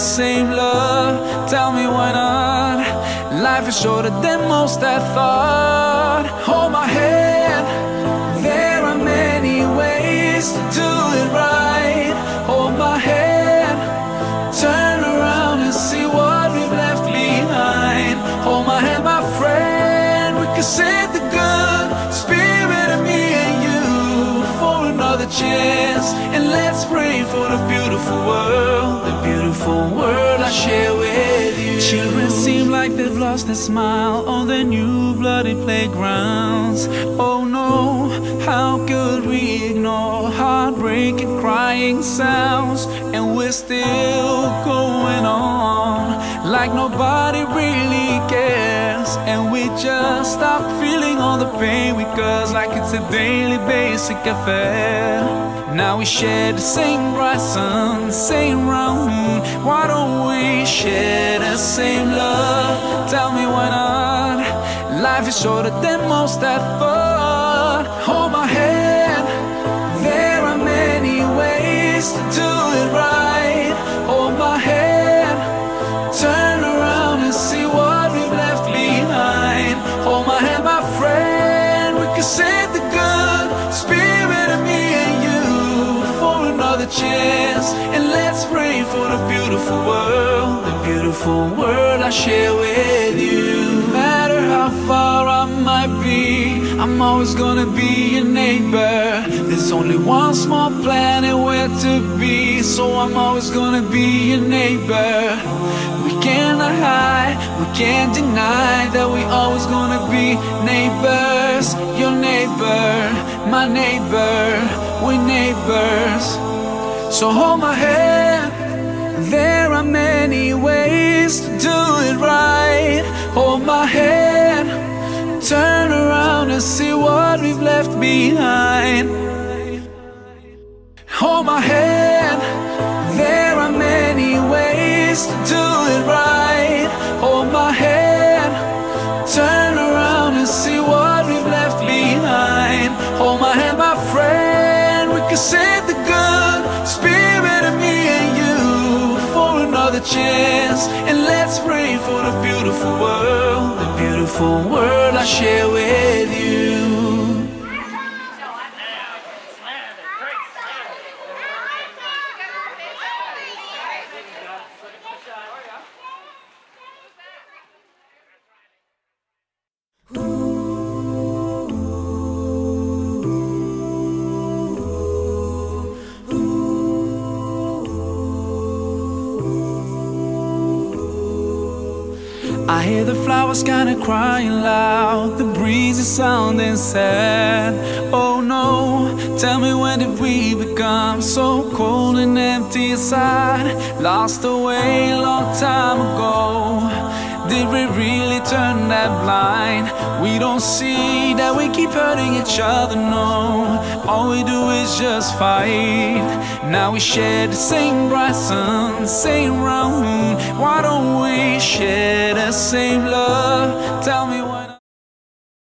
same love? Tell me why not? Life is shorter than most I thought. Hold my hand. There are many ways to do it right. Hold my hand. Turn around and see what we've left behind. Hold my hand, my friend. We can save the good spirit of me and you for another chance. And let's pray for the beautiful world, beautiful world I share with you. Children seem like they've lost their smile on their new bloody playgrounds. Oh no, how could we ignore heartbreaking crying sounds? And we're still going on like nobody really cares. And we just stop feeling all the pain we cause like it's a daily basic affair. Now we share the same bright sun, same round moon. Why don't we share the same love? Tell me why not? Life is shorter than most I thought. Hold my hand. There are many ways to do it right. Hold my hand. Turn around and see what we've left behind. Hold my hand, my friend. We can save the good spirit of me and you for another chance. Pray for the beautiful world, the beautiful world I share with you. No matter how far I might be, I'm always gonna be your neighbor. There's only one small planet where to be, so I'm always gonna be your neighbor. We cannot hide, we can't deny that we always gonna be neighbors. Your neighbor, my neighbor, we neighbors. So hold my hand. To do it right. Hold my hand. Turn around and see what we've left behind. Hold my hand. Another chance. And let's pray for the beautiful world, the beautiful world I share with you. Hear the flowers kinda crying loud, the breeze is sounding sad. Oh no, tell me when did we become so cold and empty inside? Lost away a long time ago. Did we really turn that blind? We don't see that we keep hurting each other, no. All we do is just fight. Now we share the same bright sun, same round moon. Why don't we share the same love? Tell me